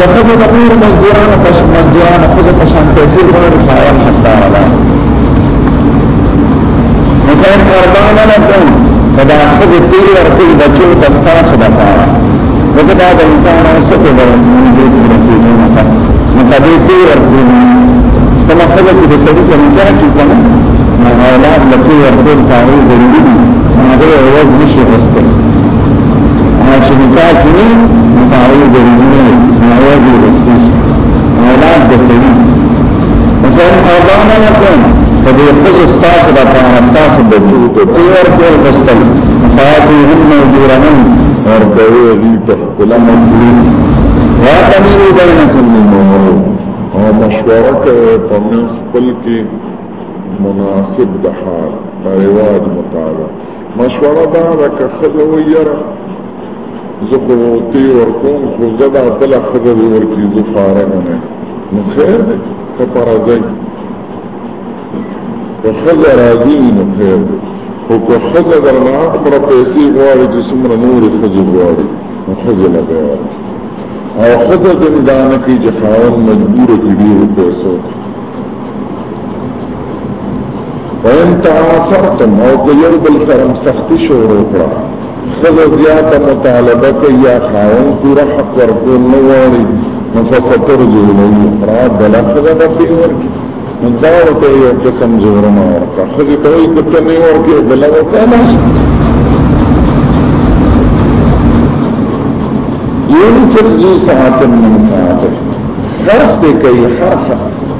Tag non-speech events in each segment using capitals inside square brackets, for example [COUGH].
د خزو د نور مزدورانو پس مزدورانو خزو پسان پیسې غواړي خاون حقدار ده نو کله قربان نه کوم دا خزو تیر ورته بچو د ستاسو د پاره دغه دا د انسان سره د دې نه پس نو دا دې تیر ورته کوم خزو چې د سړي په نظر کې کوم نو اولاد د تیر ورته پاره ضروري دي هغه عوض نشي غوښتل هغه چې نکاح کوي مساوی ضروری نواد رسیس اولاد دستوی مثلا اولادانا لکن فدی خص استاس دا پان استاس بجود پیور پیور بستل مخاتی هم جورهم ارکوی غیت احکل مجبور وا تمیرو بینکم نمو او مشوره کوي په منځ خپل کې مناسب د حال د رواج مطابق مشوره دا ده که خزه ویره زخوتی ورکوم خو زبا تلا خضر ورکی زفارنه نو خیر دی که پرازی که خضر راضی نو خیر دی خو که خضر درنا امرا پیسی غواری جسمنا نوری خضر غواری نو خضر لگواری او خضر دن دانکی جخاون مجبور کلیو پیسو دی وان تعاصرتم او که یربل سرم سختی شورو کرا خلو زیاده مطالبه که یا خاون پورا حق ورکول نواری نفستر جرمی اقرار بلا خدا بخی ورکی ندارو تا یو قسم جرم ورکا خزی توی کتنی ورکی بلا وکا ناس یونفرزو ساعتن من ساعتن خرف دی کئی حرف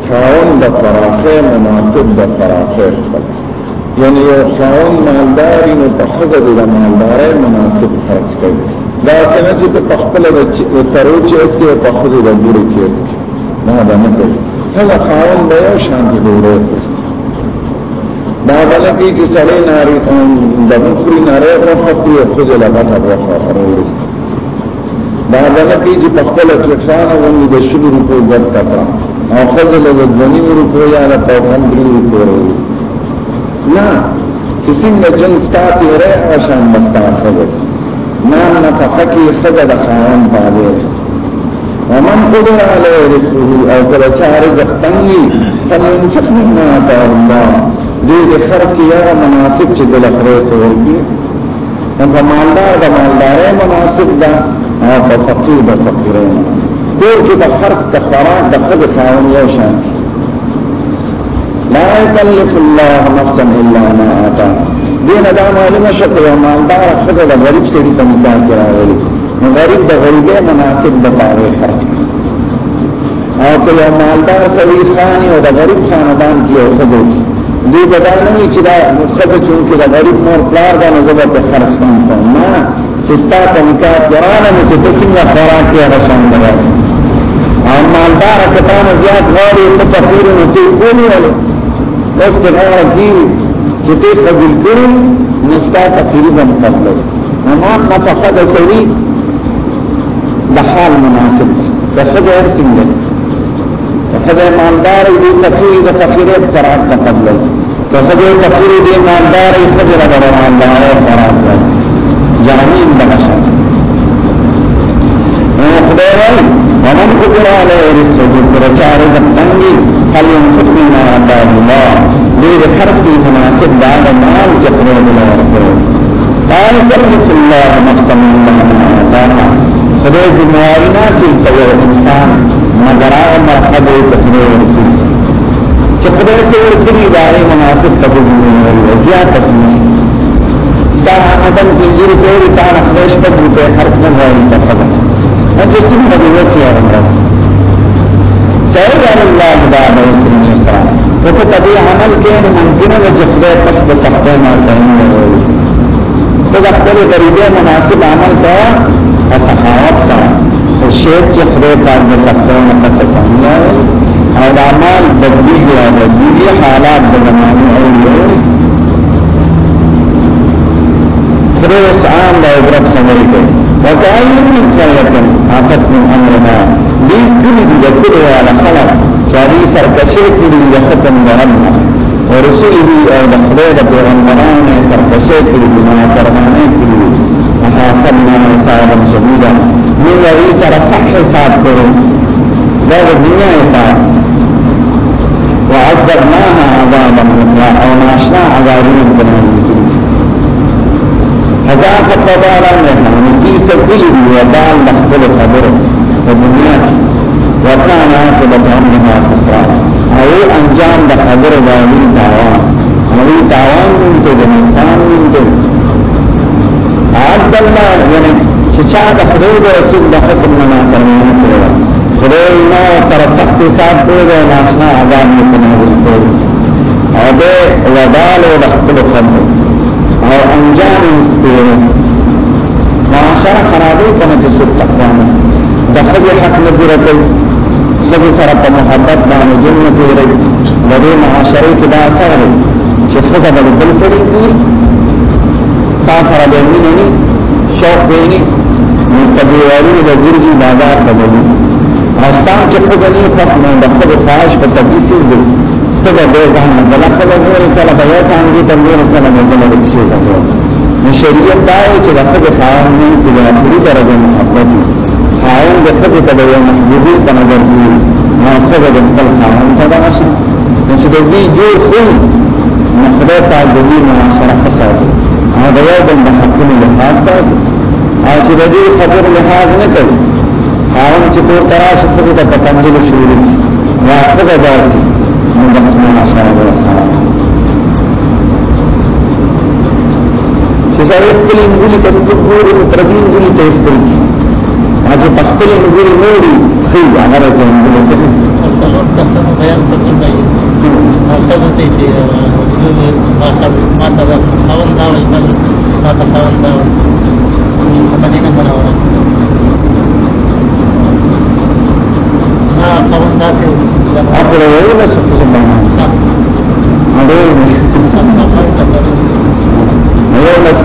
خاون دا فراخه مناسب دا فراخه خلق یعنی یو خاون مالداری نو پخذ د مالداري مناسب خرج کوي دا څنګه چې په خپل د ترو چې اس کې په خپل د ګوري چې اس کې نه دا نه کوي هغه خاون به یو شان دی ګوره دا بل کې چې سړی ناری قوم د مخري ناری په خپل یو خپل لا پټه راځي دا بل کې چې په خپل چې ښان او د شلو روپو ورکړه او خپل له 20 روپو یا له 50 روپو نه چې څنګه جنس تا تیرې آشان مستعف وګړي نام نه فقکی خدا د خاون باندې ومن قدر علی رزقه او کله چې رزق تنګي فلينفق مما آتاه الله دې د خرج کې هغه مناسب چې د لخرې سره ورکی هغه مالدار د مالدارې مناسب ده او فقیر د فقیرې کور کې د خرج د خوراک د خدای خاون یو شان لا يكلف الله نفسا الا ما آتا دین دا معلومه شو په مالدار خدای د غریب سړي په نکاح کې راغلي نو غریب د غریبه مناسب د پاره خرج او په مالدار سړي خان او د غریب خاندان کې او خدای دې بدل نه وي چې دا مخکې چون کې د غریب مور پلار دا نه زبر په خرج کوم نه چې ستا په نکاح قرآن مې چې تسمه خوراک یې رسان دی او مالدار کتان زیات غوري ته فقیر نه دی کولی بس د هغه دي چې ته قبول کړې نستا تقریبا قبول امام ما فقد سوي د حال مناسب ده فقد ارسنګ فقد مالدار دې تقریر د فقیرت قرار ته قبول فقد تقریر دې مالدار خبره د مالدار قرار ته جامین بنشه دیوان ومن قدر علی رسول پرچار دفتنگی فلینفق مما آتاه الله دیر خرج کی مناسب داد مال چپنے دلور کرو لا يكلف الله نفسا الا ما آتاها خدای دې موارنا چې یو انسان مگر هغه مرتبه یې تخنه ورکړي چې خدای دې ورکړي دا یې مناسب تبدیل نه زیات تخنه دا هغه دم کې یې ډېر تا نه خدای شپږ روپے خرج نه غواړي چې څنګه دې وسی راغله سيدنا الله دا به سره او په دې عمل کې ممکنه ده چې خدای پس د سختۍ نه ځنه وروي په خپل طریقې مناسب عمل کا اسخاوت سره او شیخ چې خدای پاک د سختۍ نه پس ځنه او د عمل بدلی او بدلی حالات د زمانه او خدای استعان د عبرت عمل کوي وکاین من سلتن عقد من امرنا دې کلی دې کړو على خلق چاري سرکشه کړي د ختم درنه ورسله او د خدای د پیغمبرانو سرکشه کړي د نافرمانه کړي حسبنا صاحب سبیلا موږ یې سره صح حساب کړو دا د دنیا حساب وعذبناها عذابا نكرا او ناشنا عذابا بنادي مذاق تبارا نحن کی سبیل ویدان لخبر خبر و دنیا کی وکان آقبت امنها خسران او انجام دا خبر داوی دعوان اوی دعوان منتو دا انسان منتو عبد اللہ یعنی چچا دا خدای دا رسول دا حکم منا فرمانا کروا خدای ما سر سخت حساب کروا ناشنا عذاب نکنه او دے وبال و دخبر خبر او انجام سپیره معاشره خرابی کنه چې سو تقوا نه د خدای حق نه پوره کوي خدای سره په محبت باندې جنت لري د دې معاشره کې دا اثر دی چې خدای بل بل سره دی تا سره د مینې نه شوق دی نه متبیواري د ګرځي بازار ته دی راستان چې خدای نه پخ نه د خدای خواهش په تدریس دی څنګه به ځان بدل کړو ورته کله به ځان دې ته نور څه نه بدل شي دا نو شریعت دا چې د خپل خاوند د اخري درجه محبت خاوند د خپل ته یو محبوبي په نظر دی نو څنګه د خپل خاوند ته دا شي نو چې دې جوړ خو مخدای ته د دې معاشره فساد او دا یو بل د حقونو له خاصه او چې دې خبر لحاظ نه کوي خاوند چې په تراشه څه ته پتنځل شروع دي واخه دا mudah-mudahan masya tersebut nuri terlingguli tersebut Haji pakpil nuri nuri khil agar aja yang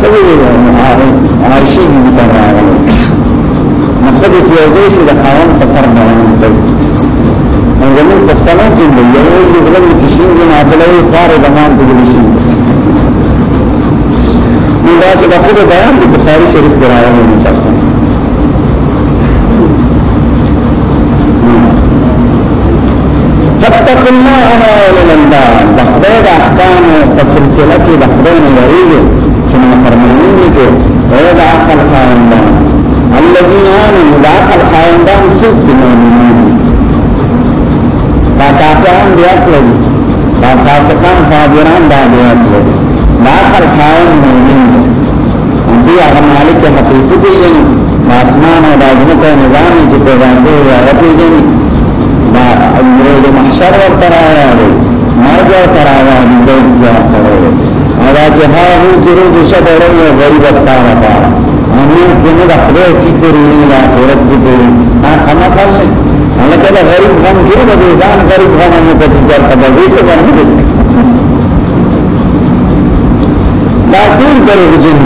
عائشة بنت راغلي مخدت یو ځای چې د خاوند په سر باندې کوي او زموږ په څلور کې دی یو یو غلم چې شي نه عدالت بار د مان د شي نو دا چې په خپل بیان د بخاری شریف کې راغلی دی تاسو فتق الله انا ولمن دا د خدای د احکام په سلسله کې د خدای نه لري چنا فرمانی کو غیر عقل خائندان الذين آمنوا دا عقل خائندان سوک دی مومنین دا کافران دی اقلل دا فاسقان فاضران دا دی اقلل دا عقل خائن مومنین دی اغا مالک حقیقی پی جنی دا اسمان و دا جنت و نظامی چی پیدا دی اغا پی جنی دا امرو دا محشر ورطر ها هو ضرور د شبره او غریب ستانه تا موږ دې نه خپل چې کورونه لا اورت دې کورې ها اما کله انا کله غریب غم کې به ځان غریب غم نه کوي چې په دې کې باندې دا ټول درو جن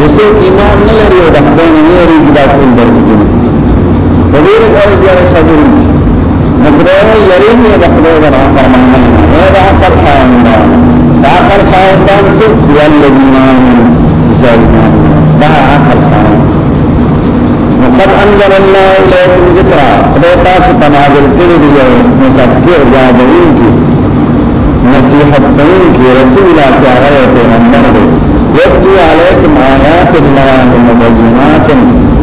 اوسه ایمان نه لري او د خدای نه لري دا ټول درو جن په دې غوړي جوړه شګري نو خدای یې لري نه د خدای نه فرمانه نه دا پر خان نه دا عقل خاوندان سے والذین آمنوا زائدان دا عقل خاوند وقد انزل الله الیکم ذکرا خدای تاسو ته نازل کړی دی مذکر یادوین کی نصیحت کوي کی رسول الله صلی الله علیه پیغمبر دی یتلو علیکم آیات الله مبینات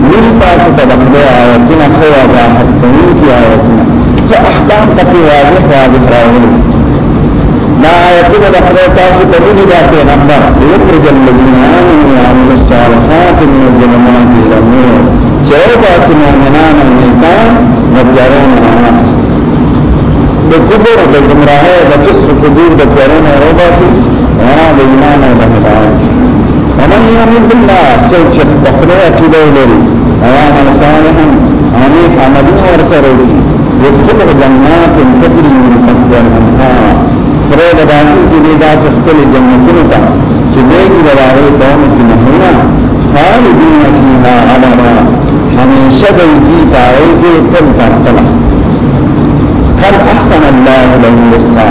من تاسو ته خدای آیاتونه خو واضح کوي کی آیاتونه چې احکام پکې واضح واضح راوړي دا آیتنا دخلو تاسو تبینی دا پیغمبر یخرج اللذین آمنوا وعملوا الصالحات من الظلمات الى النور چهو باس مؤمنان و نیکان و پیاران و آمان دا کبر دا گمراہ دا فسق قدور دا پیاران و باسی و آمان دا ایمان و دا مدعان ومن یعمل بالله سوچ بخلو اکیدو لری و آمان صالحا آمیق عملون ورسرو يدخل جنات تجري من تحتها الانهار خدای د باندې چې دې داس خپل جنتونو ته چې دې کې راوړې دوم کې نه خالدین فیها ابدا همیشه به دې پای کې تل تل هر احسن الله له رزقا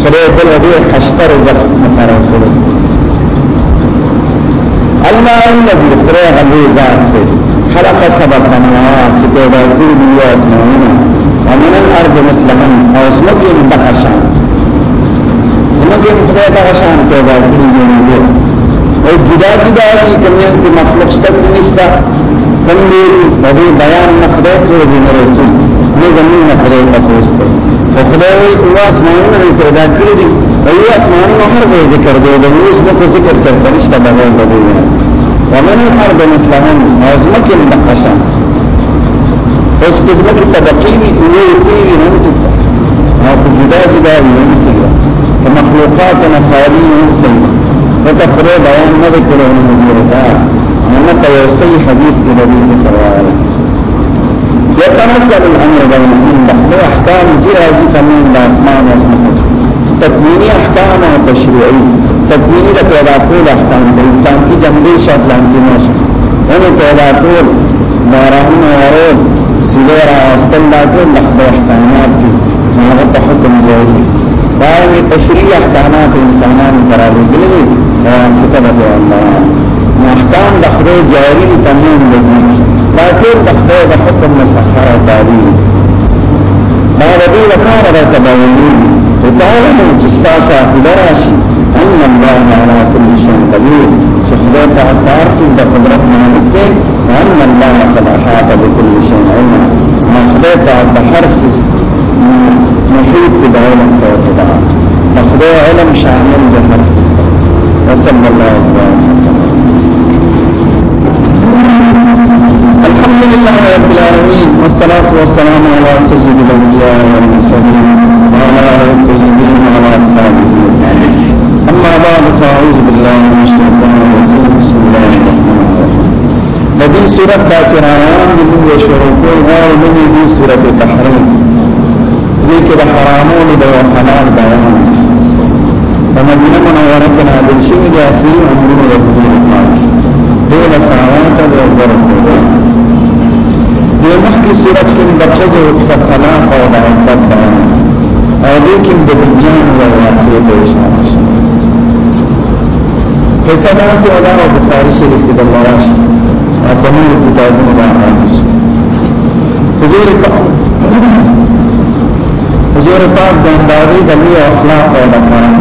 خدای بل دې حشر زق مثلا کړو الله الذي خدای هغه ذات دې خلق سبع سماوات چې پیدا کړې دي اسمانونه ومن الارض مثلهن او اسمه بقشا خدای دا شان پیدا کړی دی او جدا جدا دي کمیان کې مطلب شته نشتا څنګه دې بیان نه خدای ته دی نه رسول نه زمين نه خدای ته پوسټه خدای وي او اسمانونه پیدا کړی دي او اسمانونه هر ځای ذکر دی د اوس په ذکر کې فرشتہ باندې دی ومن الارض مسلمان عظمت المقشان اس قسمت تبقیوی اوی اوی نمتو او جدا جدا وی نمسی مخلوقات نصاری انسان وتفرید بیان نه کړو موږ دا نه په یو صحیح حدیث کې دی ذکر يتنزل الامر بينهم له احكام زيادة تمام الاسمان والسماوات تكويني احكام وتشريعي تكويني له پیدا کول احکام دي انسان کی جمعي شرط لاندې نشي یعنی پیدا کول بارهم ورود سیدورا استندا کول له احکامات دي هغه په حکم دی بعض تشریع احکامات انسانان ترالی گلی ستبت اللہ احکام دخده جاری تمام لگیش دا تیر دخده دخده مسخر و تعلیل دا ربی لکار را تباولی وطالب جستاس آخدراشی ان اللہ علا کل شن قدیر شخده تحتار سی دا خدرت مالک دے ان اللہ قد احاط بكل شن علم مخده تحت بحر سی محیط تباولی تباولی خدای علم شامل دی وصلی الله علیه الحمد لله رب العالمين والصلاة والسلام على سيد الأنبياء والمرسلين وعلى آله الطيبين وعلى أصحابه أجمعين أما بعد فأعوذ بالله من الشيطان الرجيم بسم الله الرحمن الرحيم لدي سورة باچران من يشركون غالبا دي سورة تحريم ذكر حرامون دو حلال بيان مدینه منوره کې نازل شوی دی اخري عمرونه د دې پاک دول سنوات او برکته د مخکې صورت کې د خځو او طلاق او د عدت بیان او دې کې د بیان او واقعې په اشاره شوی کیسه دا چې علامه بخاری شریف د مواش او په نورو کتابونو باندې حضور حضور پاک د اندازې د لوی اخلاق او د قرآن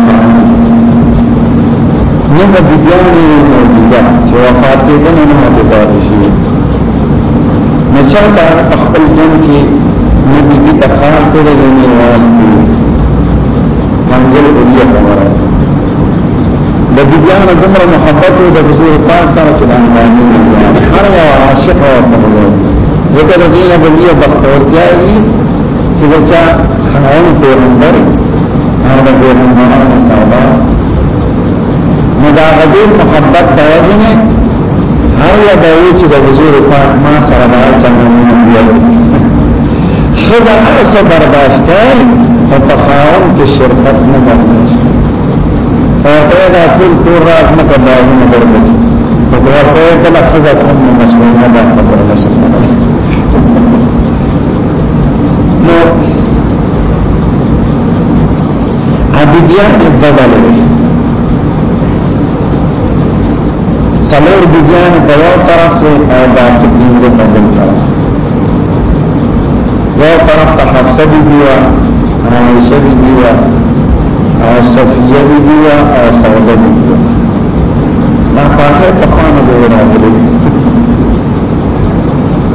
نه د بیان موجوده چې وفات دې نه موجوده شي نه چا دا خپل جن کې نه دې تکرار کړې نه وایي منزل اولیه خبره د بیان دمر محبت او د حضور پاک سره چې باندې هر یو عاشق او مغرور ذکر دې نه بلیه بختورتیا دي چې دا خاون پیغمبر او د پیغمبرانو دا غدیر محبت دا وجنه هر یا داوی چې د حضور پاک ما سره دا څنګه مونږ خدا اوسه برداشت او په خاون کې شرکت نه برداشت او دا ټول ټول راز نه کډاوی نه برداشت او دا په کله خدا کوم مسؤل نه دا خبر نو عبدیان بدلوي سلور بیبیان په یو طرف سے او دا چکینزه په بل طرف یو طرف ته حفصه بیبی و عائشه بیبی و او صفیه بیبی و او سعوده بیبی و دا پاکه پخوانه دوی راغلی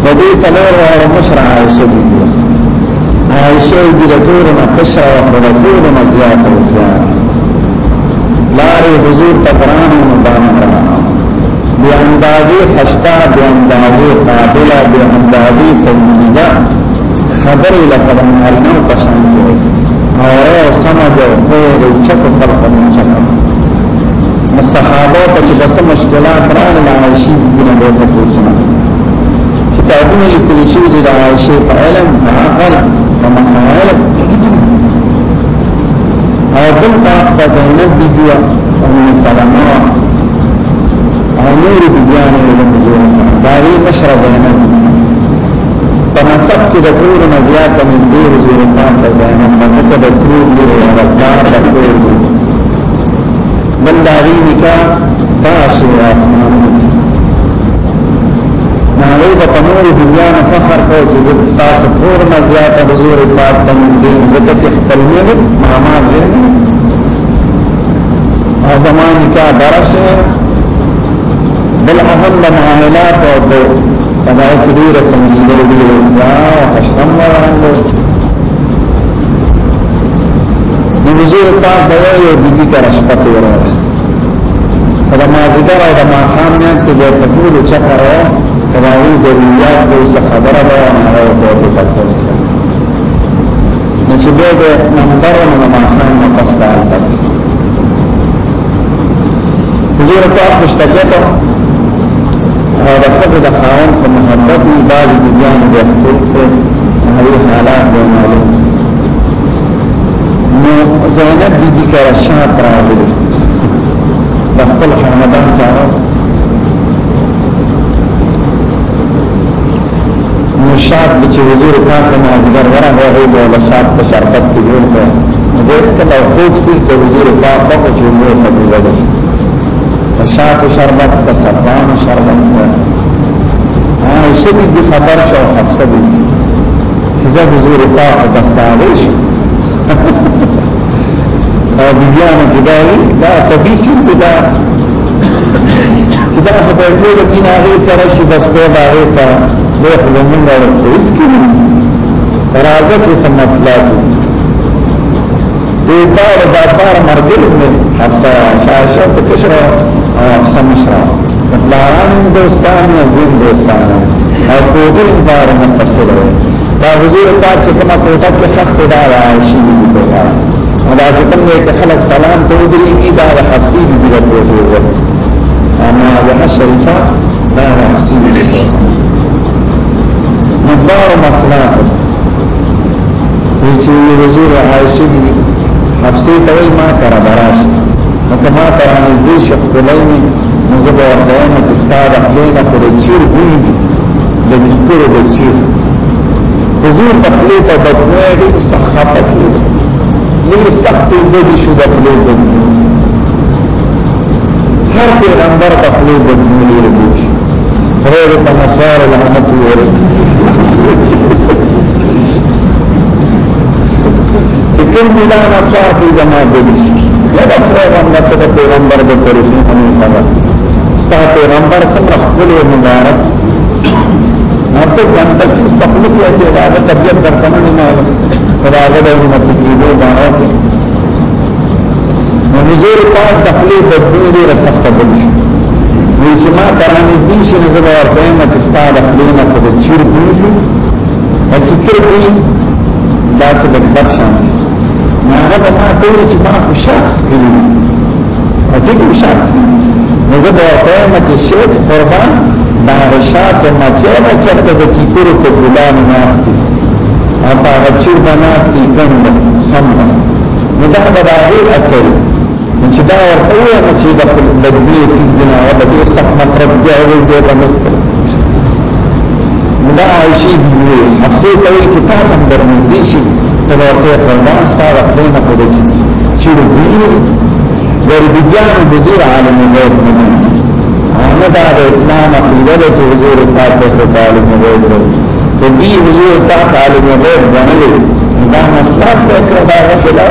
د دې سلور واړه مشر عائشه بیبی و عائشه دې د ټول نه کشره او د ټول نه زیاته و لارې حضور ته قران مبارک بیاندازی خستا بیاندازی قابلہ بیاندازی سنجیدہ خبری لفظن ارنو پسندو اور او سمجھو خیر چک فرق من چکا مصحابو تچ بس مشکلات ران لعائشی بینا بیتا پوچنا کتابون لکلشو دی لعائشی پا علم پا عقل پا مسائل او بل طاقتا زینب بیدیو ام سلامو او نور بیان لمزون داوی مشرب زینب فنسب کی دکور نزیات من دی حضور پاک زینب مکہ دکور دی ربدار دکور دی بل داوی نکا تاسو آسمان دی ناوی بطنور بیان فخر کو چیزت تاسو پور نزیات حضور پاک من دی زکت اختلمین محمد زینب او زمان نکا درس ہے بل هم د معاملات او د پدای چې ډیر سمجیدل دي واو حشم وړاندې د وزیر پاک د یو دګی تر شپه ورته کله ما زګر او د ما خام نه چې د ټول چکر او کلاوی ضرورت به څه خبره ده او د دې تاسو نه چې به د نمبر نه ما خام نه پس کار کوي وزیر پاک مشتګته او د خپل د خاون په محبت یې باز د ځان د خپل هغه حالات به معلوم نو زینب بی بی کا شاعت راغلی د خپل خاندان سره نو شاعت چې حضور پاک نه ازګر ورغه هغه د شاعت په شربت کې جوړ کړ نو دغه د خوب سیس د حضور پاک په چومره په دغه شاعت شربت تا سبان شربت تا آئیشه بی بی خبر شو حفظه بی چیزا بزور طاق دستاویش او [LAUGHS] بیبیانو کدائی دا طبی سیز دا چیزا خبر کولو کین آغی سرشی بس پید آغی سر دیخ لمن دا رکھو اس کی رازه چې سمسلاتو دې پاره دا پاره مرګ نه حفصه شاشه په کشره او افسر مشرا پلاران دوستان او دین دوستان او کودل بار منتصر ہوئے دا حضور پاک چکمہ کوتا کے خخت دا رائشی بھی کوتا او دا چکم دے کہ خلق سلام تو ادری کی دا حفظی بھی بھی رکھو جو جو اما آزہ شریفہ دا حفظی بھی رکھو مقدار مسلات ویچی حضور عائشی بھی حفظی توی ما کرا براسی لکه ما ته نږدې شخص کولای نو زه به ورته وایم چې ستا د خولې نه خو د چیر بوی ځي د ذکرو د چیر حضور ته خولې ته بدبوی ډېر سخت خفه کېده ډېرې سختې اوبه دي شو د خولې بدبوی هر پیغمبر ته خولې بدبوی ډېرې بوی شي خدای دې په نسوارو لعنت ووایي [LAUGHS] چې کوم بلا نسوار کې زما بوی شي لگا پیغمبر ته پیغمبر د طریقې همیشه ستا پیغمبر سره خپل مبارک اته څنګه چې خپل کې چې دا طبيعت درته نه نه خدای دې امت کې دې باندې نو نزور پاک تخلیق د دې رسخت بدل وي چې ما ترانه دې شي نه زبر ته چې ستا د خلینا په چیر دې شي او چې کړې دا څه د بخښنه هغه به ما ته چې ما خو شخص کړی او دې کوم شخص نو زه به وایم چې شیخ قربان دا رشاد ما چې ما چرته د کیپورو په ګلان ناشتي اپا غچیر بناستی کند سمد نو دا به دا غیر اثر چې دا ورته وایم چې دا په بدبی سیدنا او د دې صح مطلب دی او دې په مستر دا عائشې دی مخصوص وي چې تاسو درنږدې شئ تلوته فرمان ستا رخدین خود چیز چیر بیئی وردگیان بزیر عالم غیب نمون آمد آد اسلام اقیده چه حضور پاک ستا عالم غیب رو تبی حضور پاک عالم غیب بنلی دا مسلات دیکھر دا غفلہ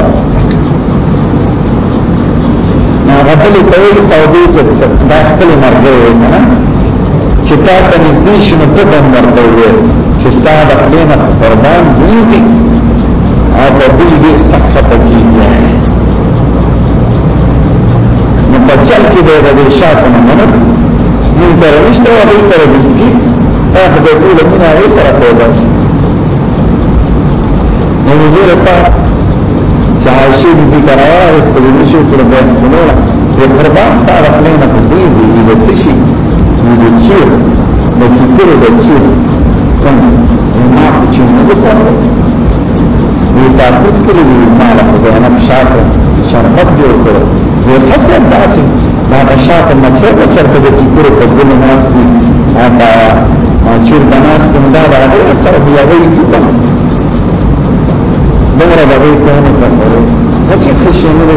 غفلی طویل سعودی چه داخل مرده ویمنا چه تا تنزدیشن تبن مرده ویم چه ستا رخدین فرمان بیئی اور بدل یہ سخت کی ہے بچر کی دے دے شاہ تمہنا من ترمشت و بل ترمشتی تاخد طول من آئی سر قوباس نوزیر پاک چاہشی بھی کرایا اس پلنشو پر بیان کنوڑا وخربان ستا رفلین خبیزی ایبسشی ویدچیر بچی کرو بچیر کم ما بچیر نبکار یو تاسیس کړی دی مال زینب شاک شربت جوړ کړو یو فسد داسې دا بشاک مچې په چرته کې پورې په ګونه ناس دي دا چې دا ناس څنګه راغلي سره بیا وایي کله دغه راغلي ته نه پوهه ځکه چې شنو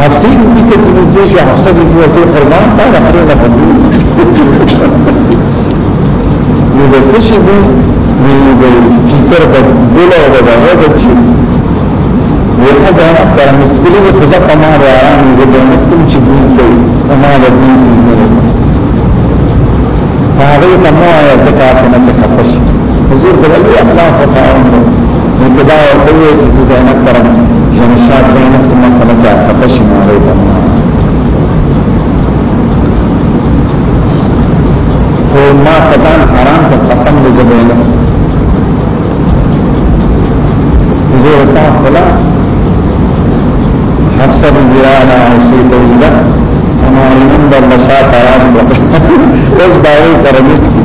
حفصي دې ته چې دې شي حفصه دې ته قربان ستاره خبره نه کوي [LAUGHS] نو د څه شي جيتر بولا وبدغه چې وحزن اكثر مسبلي وخذ كمان رعان زبرمستم چې ګوتل کما د دې سيزنه هغه ته مو آیا زکات نه څه خپش حضور د الله اخلاق او تعاون ابتداء او قوه چې د نه کرم جن شاد د نه څه مسله څه خپش نه وي او ما قدان حرام ته قسم دې نه زور تعقلا حسب الجرانا عصيت وزدہ اما علم با بسات آرام بقی اس باوی کرمیس کی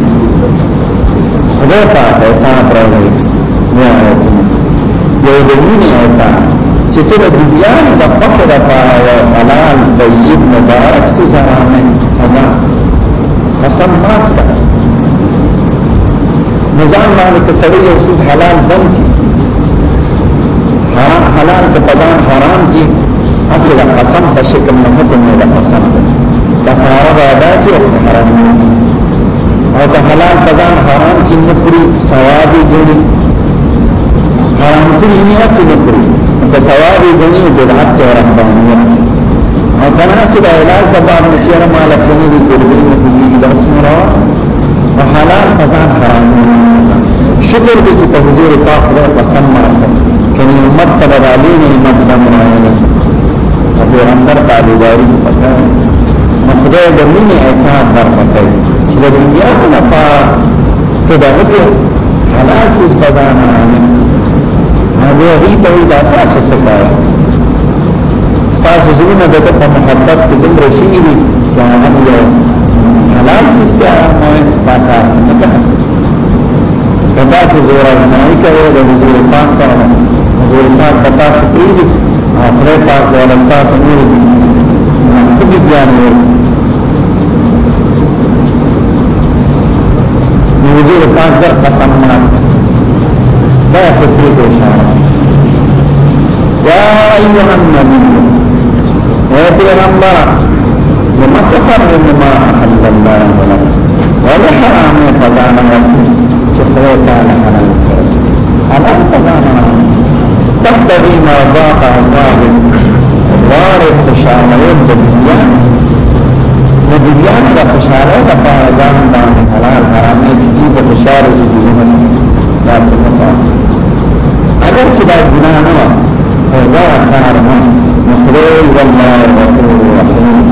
خدا پاک ہے تاپ رہ گئی یا آیتن یو دمین آیتا چطور دیان دا فخر پارا و حلال بیب مبارک سی زمانن اما قسم مات کا نظام مالک سڑی یو سیز حلال بند کی حرام حلال کې پدان حرام کې اصل قسم په شکل نه حکم نه قسم کفاره به ادا کې او حرام او که حلال پدان حرام کې نه پوری ثواب یې جوړي حرام کې نه اصل نه پوری په ثواب یې غني بدعت او رحمانیت او کنا چې د اعلان په باب چې را مال کني د ګورګي نه د سمرا حلال پدان حرام شکر دې چې په حضور پاک سره قسم مارته کنی امت تبر علی نعمت بمرائن ابو اندر تابداری پکر مخدای درمین اعتاب برمکر چی در دنیا نفا تدغتی حلاس اس بدان آمین هدو اغیط اغیط آتاس سکایا ستاس زون دتا پا محبت تدم رسیلی چی آغم جو حلاس اس پیارا موین پاکار نکا کتا چی زورا زنائی کرو دا حضور پاک سرمو مزورتان پتا سپری دی آخری پاک دوالستا سمیر دی سبی بیان ہوئی نوزور پاک در قسم مات دا تسریت اشارہ یا ایوہ النبی اے پیغمبر لما تقرم ما احل اللہ ولم ولحرام فضانا واسس چخوے تانا حلال کرد حلال فضانا واسس تبتغي ما ضاق عذاب وارد خوشحاله د دنیا د دنیا د خوشحاله د پاره ځان باندې حلال حرام چې دې په خوشاله کې دې نه دا څه اگر چې دا ګناه نه او دا کار نه مخرج والله غفور رحیم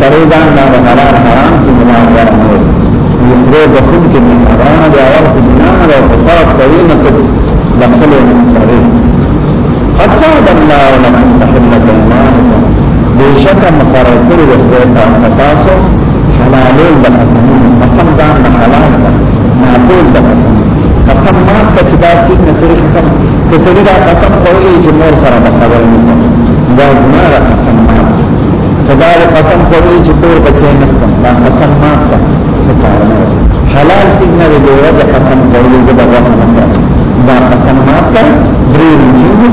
سره دا نه حلال حرام کې مبارک نه وي یو د خپل کې نه حرام دا او ګناه او فساد کوي نه ته دخل نه کوي وعد الله لكم تحلة مالكم بشك مقرر کړی د خدای په تاسو حلالین د قسم قسم دا نه حلال ده معقول د قسم قسم ما ته چې دا سید نصر قسم که سړي دا قسم خوري چې مور سره د خبرې نه دا ګناه قسم ما خدای د قسم خوري چې تور بچي نستم دا قسم ما ته څه کار نه حلال سید نه دی دا قسم خوري چې دا قسم ما ته درې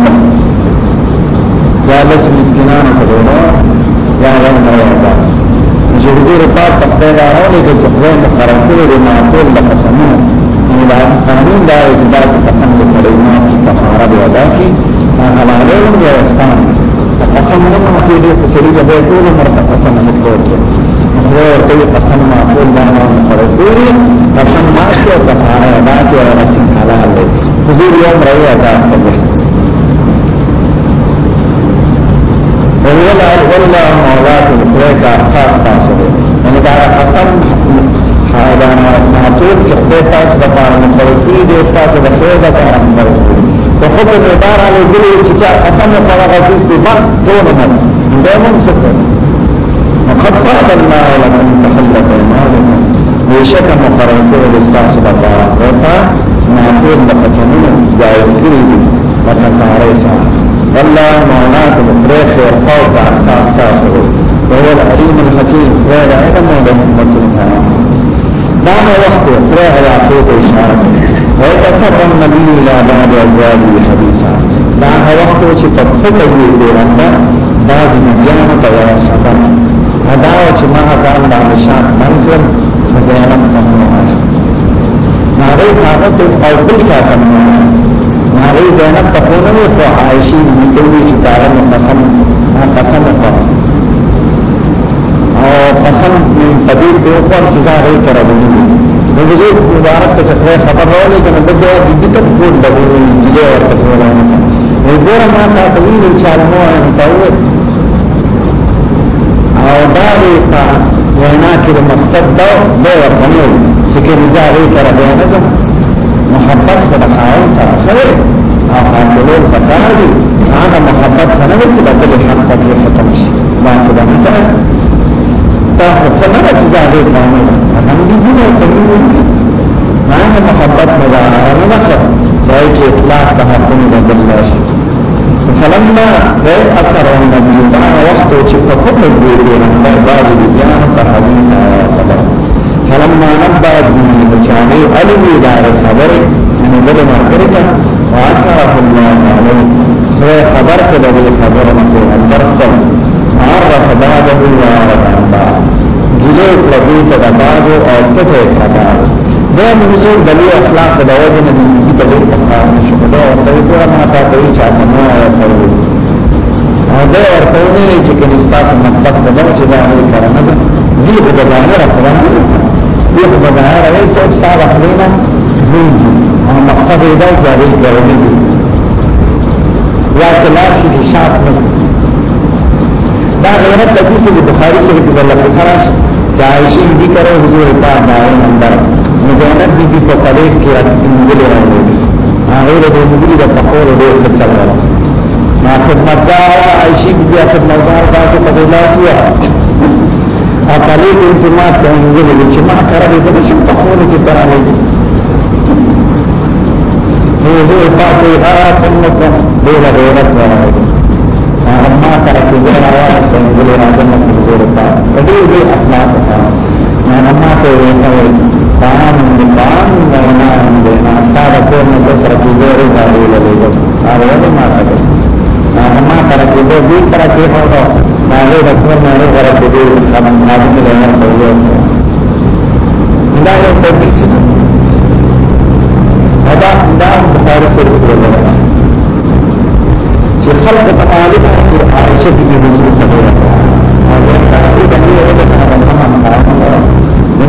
نه تاسو مسکینانو ته ورو یا یو نه یاده چې دې رپا تخته دا راولې چې خدای مخرب کړو د معقول د قسمونو نو دا قانون دا چې دا قسم د سړی نه تخارب ودا کی حلاله او احسان قسم نه مو کې دې په سړي د ټول مرته قسم نه کوي خدای ورته قسم معقول دا نه مخرب کړی قسم ما کې تخاره دا کې حلال دی حضور یو مریا دا خبره والله مولاكم خدای احساس تاسو دی یعنی دا قسم دا معتوب چې خدای تاسو د پاره مخالفي دی تاسو د خیر د پاره مخالفي په خود په بار علی ګلی چې چا قسم نه پاره غوښتي په ما دونه نه دا مونږ څه وقد فرض الله لكم تخلف ايمانكم بشك مقرر كل الاستاس بطاعة غطا معتوب لقسمين جائز كريم وتقاريسا والله مولاتكم بريخ وفوق أحساس تاسره وهو العليم الحكيم غير علم له مطلوبها دام وقت فرع العقوق إشارة ويتصرف النبي إلى بعد أبوابه حديثا دام وقت چې په فکر یې ګورنده دا زميان ته خبر ادا چې ما هغه د نشان منظر خزانه ته نه راځي ما دې هغه ته او بل څه ناری زینب تقونوی خو عائشی بیتوی چکارا مقسم قسم خو او قسم پدیر دوخور چیزا غی کربونی نوزو مبارک تا چکرے خبر رو لی کنا بدو بیبی تک پور دبونی جلے ورکت ولانی ویبورا ما تا طویل انشاءالمو انتاویت او داری پا وینا کل مقصد دو دو ورکنیو سکی رضا غی کربونی محبت خو د خاون سره سره او حاصلو پکار دي هغه محبت سره چې د بل حق ته ختم شي ما څه باندې تا خو څنګه چې ځاګې باندې هم دې دې ته هغه محبت مزاره نه وکړه ځای کې اطلاق د حقونو د بل شي فلما رأي أثر النبي بعد وقت وشفت كل الدين من بعض الديانة حديث آيات الله فلما نبأ به چاہے علمی دار خبر من بل مرکرتا وعشرف اللہ علیہ سوئے خبر کدبی خبر مکو اندرستم عرف بعده وعرف انبا گلے قدی تدبازو اور کتے خبار دیم حضور بلی اخلاق دواجن دیندگی بلی تخار نشکدو ورطوی پورا ماتا توی چاہتا نو آیا فرو او دے ورطوی چکنستا سمکتت دو چدا ہوئی کرنا دی بدبانا رکھوانا یو بغیر رئیس او صاحب اخرینا نیدی او مقصد ایدو جاری گرمی دی یا تلاشی دی شاعت ندی دا غیرت لکیسی دی بخاری شریف دی اللہ پسراش چا عائشین دی کرو حضور پاک دائن اندر مزینت بی بی پتلیف کی رد انگلی رہنے دی آغیر دی انگلی دا پخور دی اختصر رہا ما خدمتدار عائشین بی خدمتدار باکی قبیلہ سوا اکالی ته انتماع ته انګل چې ما قرار دې نشم په خو نه چې قرار دې هو هو پاتې هغه څنګه ډېر ډېر راځي اما تر کې ډېر راځي انګل راځي نو ډېر پاتې دې دې اخلاق ته نه اما ته وایي پان پان نه نه نه ستاره په نو سره کې ډېر راځي لږه هغه ما راځي اما تر کې دې تر کې هو هغه د خپل معنی سره په دې سامان باندې نه راځي دا یو تدریس دی دا دا بخاری سره په لور راځي چې خلق ته مالک او عائشه دې موضوع خبره ده او دا د دې د دې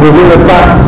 د دې د دې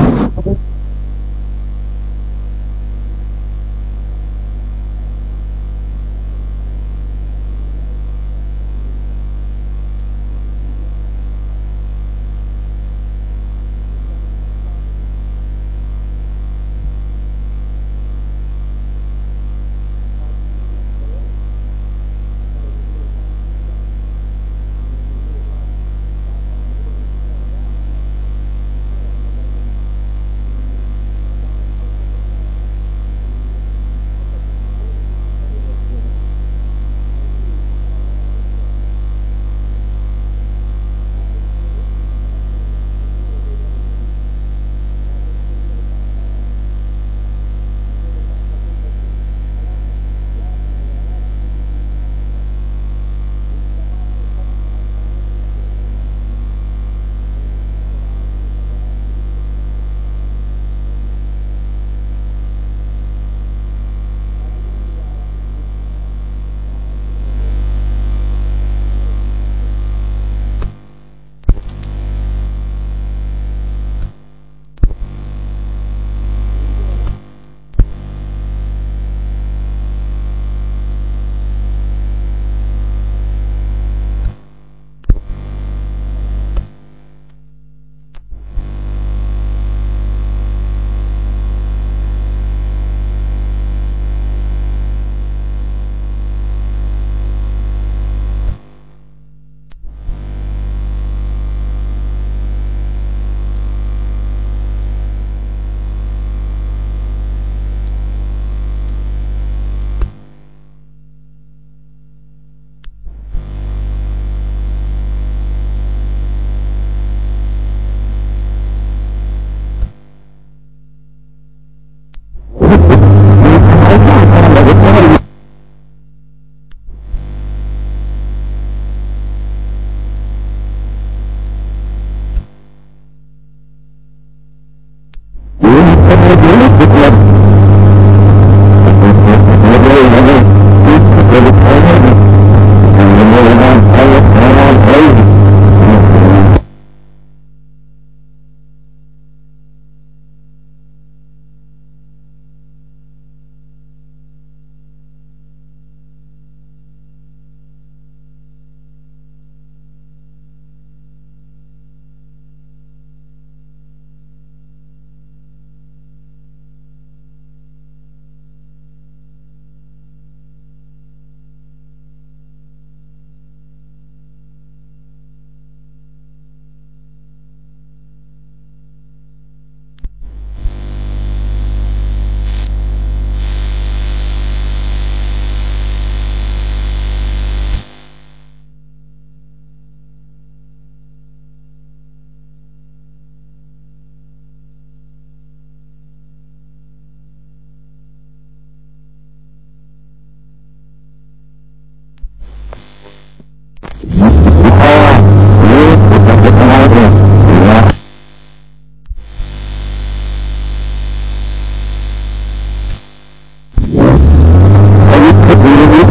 دې